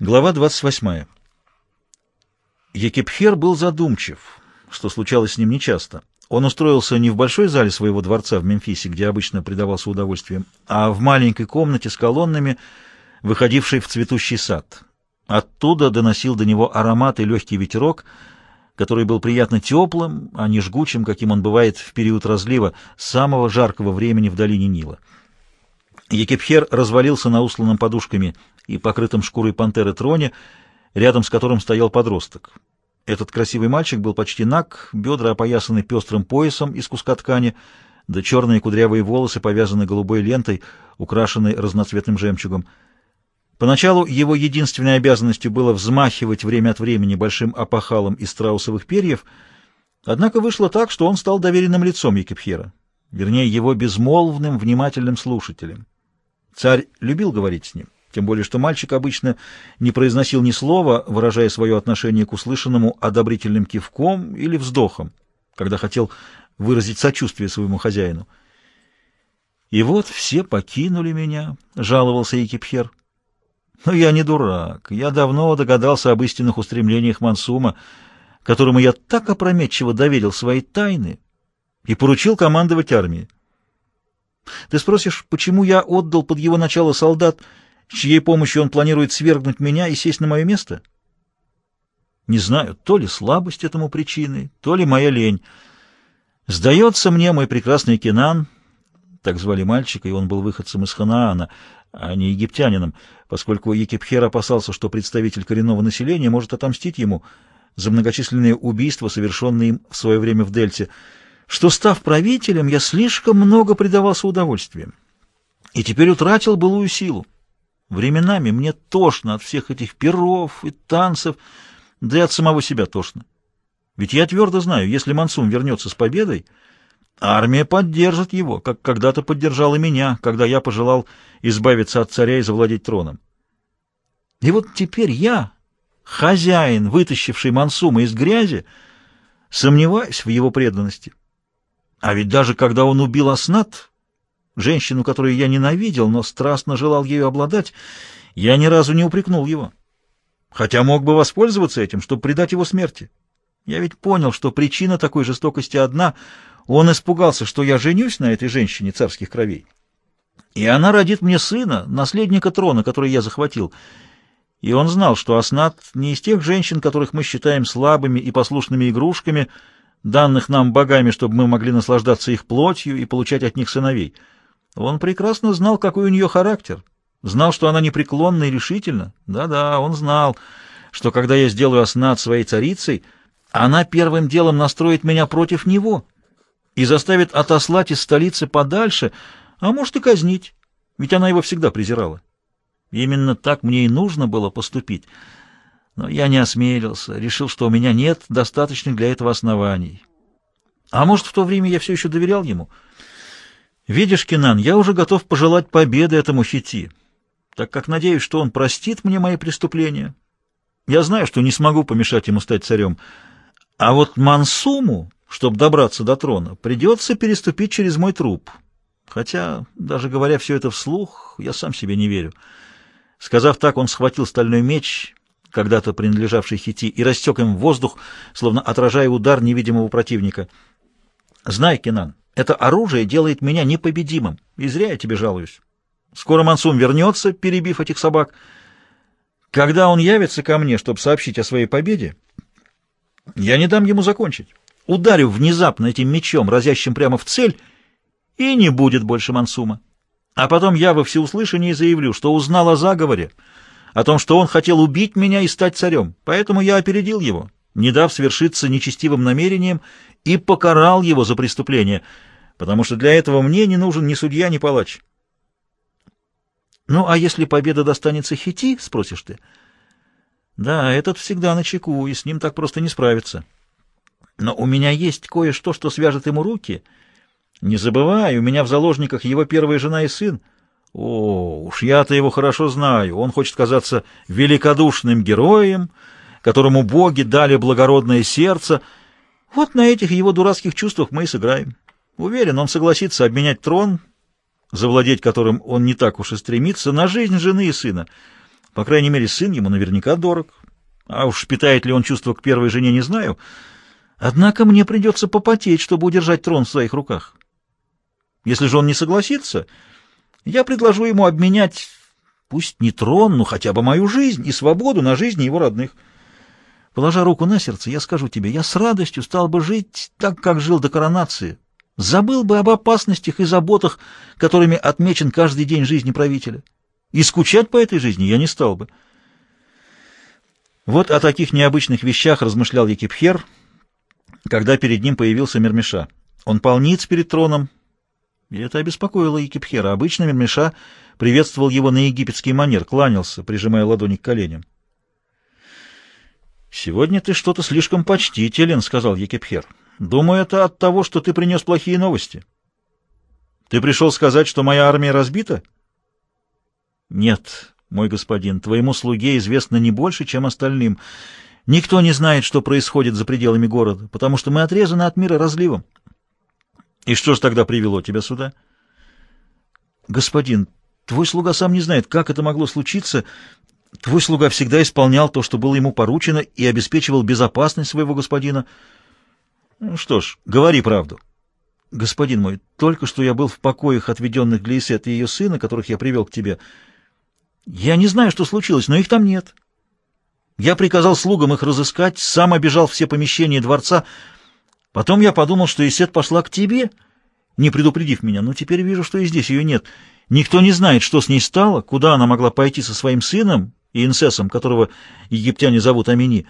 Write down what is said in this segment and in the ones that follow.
Глава 28. Екипхер был задумчив, что случалось с ним нечасто. Он устроился не в большой зале своего дворца в Мемфисе, где обычно предавался удовольствием, а в маленькой комнате с колоннами, выходившей в цветущий сад. Оттуда доносил до него аромат и легкий ветерок, который был приятно теплым, а не жгучим, каким он бывает в период разлива самого жаркого времени в долине Нила. Екипхер развалился на усланном подушками и покрытом шкурой пантеры троне, рядом с которым стоял подросток. Этот красивый мальчик был почти наг, бедра опоясаны пестрым поясом из куска ткани, да черные кудрявые волосы повязаны голубой лентой, украшенной разноцветным жемчугом. Поначалу его единственной обязанностью было взмахивать время от времени большим опахалом из страусовых перьев, однако вышло так, что он стал доверенным лицом Екипхера, вернее, его безмолвным, внимательным слушателем. Царь любил говорить с ним. Тем более, что мальчик обычно не произносил ни слова, выражая свое отношение к услышанному одобрительным кивком или вздохом, когда хотел выразить сочувствие своему хозяину. «И вот все покинули меня», — жаловался Екипхер. «Но я не дурак. Я давно догадался об истинных устремлениях Мансума, которому я так опрометчиво доверил свои тайны и поручил командовать армией. Ты спросишь, почему я отдал под его начало солдат, — чьей помощью он планирует свергнуть меня и сесть на мое место? Не знаю, то ли слабость этому причины, то ли моя лень. Сдается мне мой прекрасный Кенан, так звали мальчика, и он был выходцем из Ханаана, а не египтянином, поскольку Екипхер опасался, что представитель коренного населения может отомстить ему за многочисленные убийства, совершенные им в свое время в Дельте, что, став правителем, я слишком много предавался удовольствием и теперь утратил былую силу. Временами мне тошно от всех этих перов и танцев, да и от самого себя тошно. Ведь я твердо знаю, если Мансум вернется с победой, армия поддержит его, как когда-то поддержала меня, когда я пожелал избавиться от царя и завладеть троном. И вот теперь я, хозяин, вытащивший Мансума из грязи, сомневаюсь в его преданности. А ведь даже когда он убил Аснат, женщину, которую я ненавидел, но страстно желал ею обладать, я ни разу не упрекнул его. Хотя мог бы воспользоваться этим, чтобы предать его смерти. Я ведь понял, что причина такой жестокости одна. Он испугался, что я женюсь на этой женщине царских кровей. И она родит мне сына, наследника трона, который я захватил. И он знал, что Аснат не из тех женщин, которых мы считаем слабыми и послушными игрушками, данных нам богами, чтобы мы могли наслаждаться их плотью и получать от них сыновей. Он прекрасно знал, какой у нее характер. Знал, что она непреклонна и решительна. Да-да, он знал, что когда я сделаю Аснат своей царицей, она первым делом настроит меня против него и заставит отослать из столицы подальше, а может и казнить, ведь она его всегда презирала. Именно так мне и нужно было поступить. Но я не осмелился, решил, что у меня нет достаточных для этого оснований. А может, в то время я все еще доверял ему — Видишь, Кинан, я уже готов пожелать победы этому Хити, так как надеюсь, что он простит мне мои преступления. Я знаю, что не смогу помешать ему стать царем. А вот Мансуму, чтобы добраться до трона, придется переступить через мой труп. Хотя, даже говоря все это вслух, я сам себе не верю. Сказав так, он схватил стальной меч, когда-то принадлежавший Хити, и растек им в воздух, словно отражая удар невидимого противника. «Знай, Кинан, это оружие делает меня непобедимым, и зря я тебе жалуюсь. Скоро Мансум вернется, перебив этих собак. Когда он явится ко мне, чтобы сообщить о своей победе, я не дам ему закончить. Ударю внезапно этим мечом, разящим прямо в цель, и не будет больше Мансума. А потом я во всеуслышание заявлю, что узнал о заговоре, о том, что он хотел убить меня и стать царем, поэтому я опередил его, не дав свершиться нечестивым намерением, и покарал его за преступление — потому что для этого мне не нужен ни судья, ни палач. «Ну, а если победа достанется Хити?» — спросишь ты. «Да, этот всегда на чеку, и с ним так просто не справиться. Но у меня есть кое-что, что свяжет ему руки. Не забывай, у меня в заложниках его первая жена и сын. О, уж я-то его хорошо знаю. Он хочет казаться великодушным героем, которому боги дали благородное сердце. Вот на этих его дурацких чувствах мы и сыграем». Уверен, он согласится обменять трон, завладеть которым он не так уж и стремится, на жизнь жены и сына. По крайней мере, сын ему наверняка дорог. А уж питает ли он чувство к первой жене, не знаю. Однако мне придется попотеть, чтобы удержать трон в своих руках. Если же он не согласится, я предложу ему обменять, пусть не трон, но хотя бы мою жизнь и свободу на жизни его родных. Положа руку на сердце, я скажу тебе, я с радостью стал бы жить так, как жил до коронации. Забыл бы об опасностях и заботах, которыми отмечен каждый день жизни правителя. И скучать по этой жизни я не стал бы. Вот о таких необычных вещах размышлял Екипхер, когда перед ним появился Мермеша. Он полниц перед троном, и это обеспокоило Екипхера. Обычно Мермеша приветствовал его на египетский манер, кланялся, прижимая ладони к коленям. «Сегодня ты что-то слишком почтителен», — сказал Екипхер. «Думаю, это от того, что ты принес плохие новости. Ты пришел сказать, что моя армия разбита?» «Нет, мой господин, твоему слуге известно не больше, чем остальным. Никто не знает, что происходит за пределами города, потому что мы отрезаны от мира разливом». «И что же тогда привело тебя сюда?» «Господин, твой слуга сам не знает, как это могло случиться. Твой слуга всегда исполнял то, что было ему поручено, и обеспечивал безопасность своего господина. Ну, что ж, говори правду. Господин мой, только что я был в покоях, отведенных для Исет и ее сына, которых я привел к тебе. Я не знаю, что случилось, но их там нет. Я приказал слугам их разыскать, сам обежал все помещения дворца. Потом я подумал, что Исет пошла к тебе, не предупредив меня, но теперь вижу, что и здесь ее нет. Никто не знает, что с ней стало, куда она могла пойти со своим сыном и инсесом, которого египтяне зовут Амини.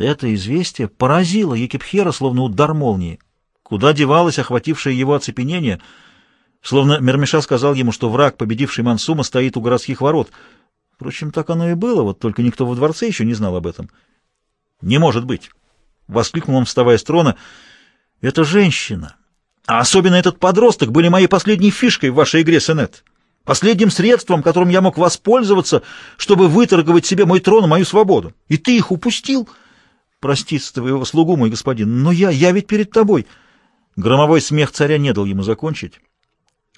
Это известие поразило Екипхера, словно удар молнии. Куда девалось охватившее его оцепенение? Словно Мермеша сказал ему, что враг, победивший Мансума, стоит у городских ворот. Впрочем, так оно и было, вот только никто во дворце еще не знал об этом. «Не может быть!» — воскликнул он, вставая с трона. «Это женщина, а особенно этот подросток, были моей последней фишкой в вашей игре, Сенет последним средством, которым я мог воспользоваться, чтобы выторговать себе мой трон и мою свободу. И ты их упустил? Прости твоего слугу, мой господин, но я, я ведь перед тобой. Громовой смех царя не дал ему закончить.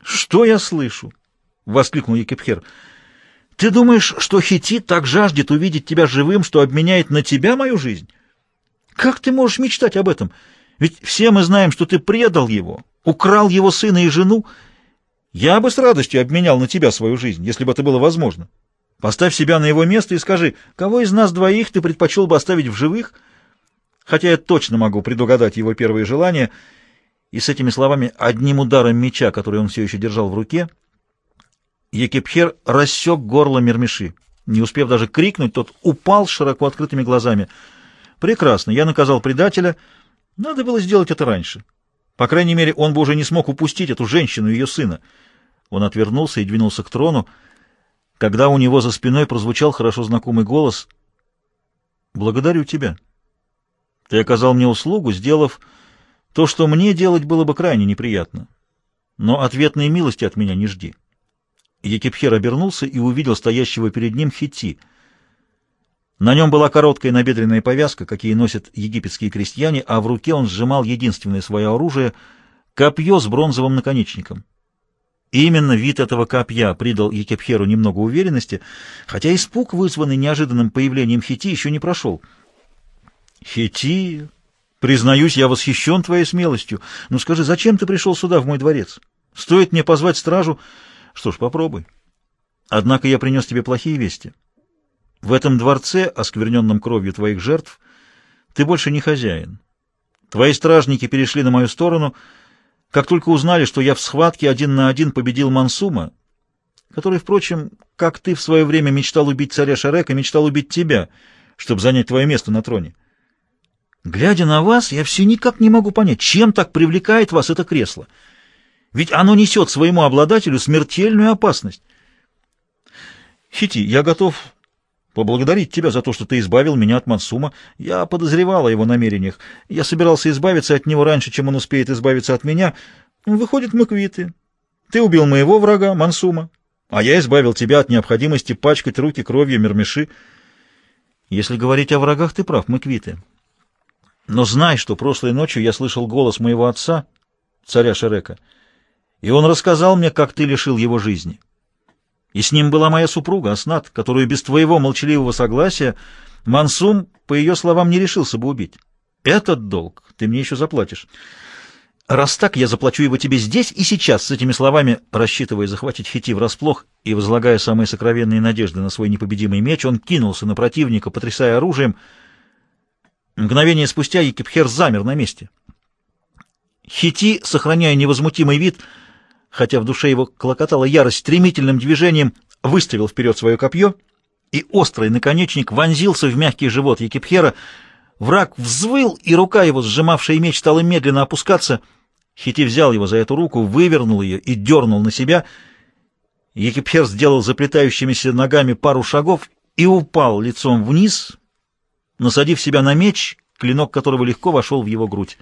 Что я слышу? — воскликнул Екипхер. Ты думаешь, что Хитит так жаждет увидеть тебя живым, что обменяет на тебя мою жизнь? Как ты можешь мечтать об этом? Ведь все мы знаем, что ты предал его, украл его сына и жену, я бы с радостью обменял на тебя свою жизнь, если бы это было возможно. Поставь себя на его место и скажи, кого из нас двоих ты предпочел бы оставить в живых? Хотя я точно могу предугадать его первые желания, и с этими словами, одним ударом меча, который он все еще держал в руке, Екипхер рассек горло Мермеши. Не успев даже крикнуть, тот упал широко открытыми глазами. «Прекрасно, я наказал предателя. Надо было сделать это раньше. По крайней мере, он бы уже не смог упустить эту женщину и ее сына». Он отвернулся и двинулся к трону, когда у него за спиной прозвучал хорошо знакомый голос «Благодарю тебя. Ты оказал мне услугу, сделав то, что мне делать было бы крайне неприятно. Но ответной милости от меня не жди». Екипхер обернулся и увидел стоящего перед ним Хити. На нем была короткая набедренная повязка, какие носят египетские крестьяне, а в руке он сжимал единственное свое оружие — копье с бронзовым наконечником. Именно вид этого копья придал Екепхеру немного уверенности, хотя испуг, вызванный неожиданным появлением Хити, еще не прошел. «Хити, признаюсь, я восхищен твоей смелостью. Ну скажи, зачем ты пришел сюда, в мой дворец? Стоит мне позвать стражу? Что ж, попробуй. Однако я принес тебе плохие вести. В этом дворце, оскверненном кровью твоих жертв, ты больше не хозяин. Твои стражники перешли на мою сторону — как только узнали, что я в схватке один на один победил Мансума, который, впрочем, как ты в свое время мечтал убить царя Шарека, мечтал убить тебя, чтобы занять твое место на троне. Глядя на вас, я все никак не могу понять, чем так привлекает вас это кресло. Ведь оно несет своему обладателю смертельную опасность. Хити, я готов поблагодарить тебя за то, что ты избавил меня от Мансума. Я подозревал о его намерениях. Я собирался избавиться от него раньше, чем он успеет избавиться от меня. Выходит, мы квиты. Ты убил моего врага, Мансума, а я избавил тебя от необходимости пачкать руки кровью Мермеши. Если говорить о врагах, ты прав, мы квиты. Но знай, что прошлой ночью я слышал голос моего отца, царя Шерека, и он рассказал мне, как ты лишил его жизни. И с ним была моя супруга, Аснат, которую без твоего молчаливого согласия Мансум, по ее словам, не решился бы убить. Этот долг ты мне еще заплатишь. Раз так, я заплачу его тебе здесь и сейчас, с этими словами, рассчитывая захватить Хити врасплох и возлагая самые сокровенные надежды на свой непобедимый меч, он кинулся на противника, потрясая оружием. Мгновение спустя Екипхер замер на месте. Хити, сохраняя невозмутимый вид, хотя в душе его клокотала ярость, стремительным движением выставил вперед свое копье, и острый наконечник вонзился в мягкий живот Екипхера. Враг взвыл, и рука его, сжимавшая меч, стала медленно опускаться. Хити взял его за эту руку, вывернул ее и дернул на себя. Екипхер сделал заплетающимися ногами пару шагов и упал лицом вниз, насадив себя на меч, клинок которого легко вошел в его грудь.